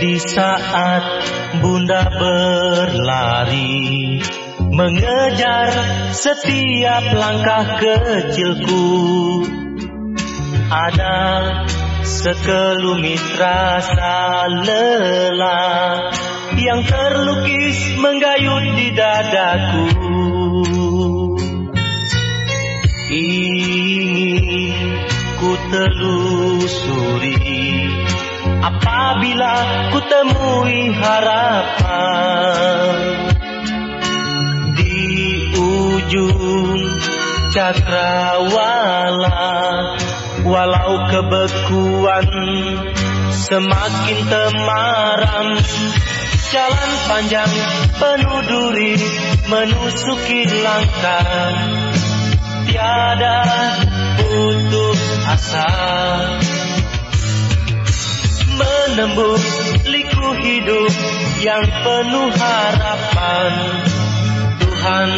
Di saat bunda berlari Mengejar setiap langkah kecilku. Ada sekelumit rasa lelah Yang terlukis menggayut di dadaku. Ingin ku telusuri Apabila ku temui harapan Di ujung cakrawala Walau kebekuan semakin temaram Jalan panjang penuh duri menusuki langkah Tiada putus asa menembus liku hidup yang penuh harapan. Tuhan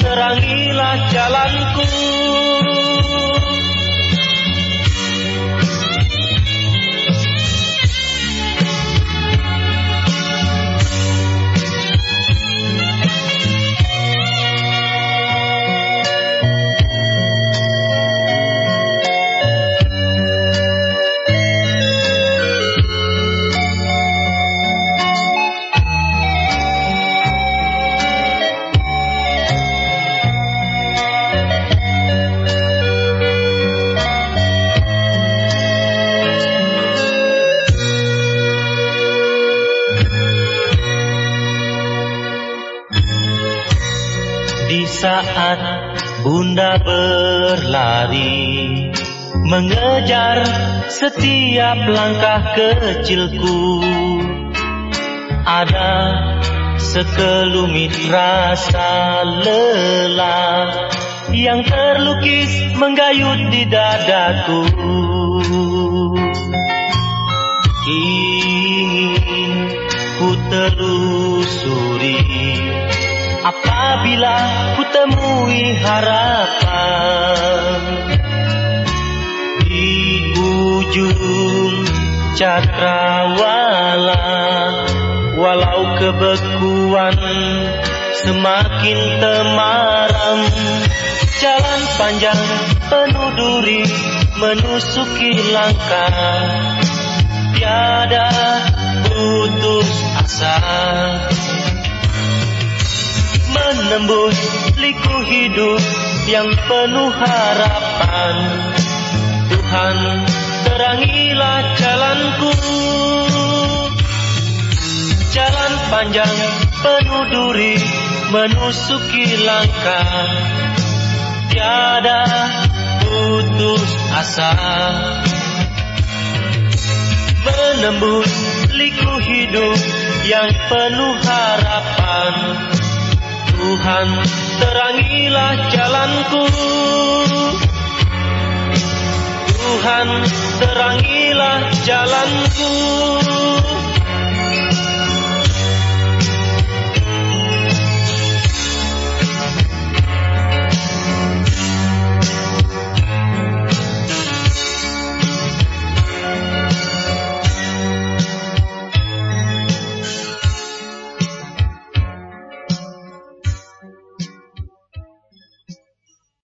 terangilah jalanku Di saat bunda berlari Mengejar setiap langkah kecilku. Ada sekelumit rasa lelah Yang terlukis menggayut di dadaku. Ingin ku telusuri apabila ku temui harapan di ujung cakrawala walau kebekuan semakin temaram jalan panjang penuh duri menusuki langkah tiada putus asa hidup yang penuh harapan. Tuhan terangilah jalanku. Jalan panjang penuh duri menusuki langkah. Tiada putus asa. Menembus liku hidup yang penuh harapan Tuhan terangilah jalanku. Tuhan terangilah jalanku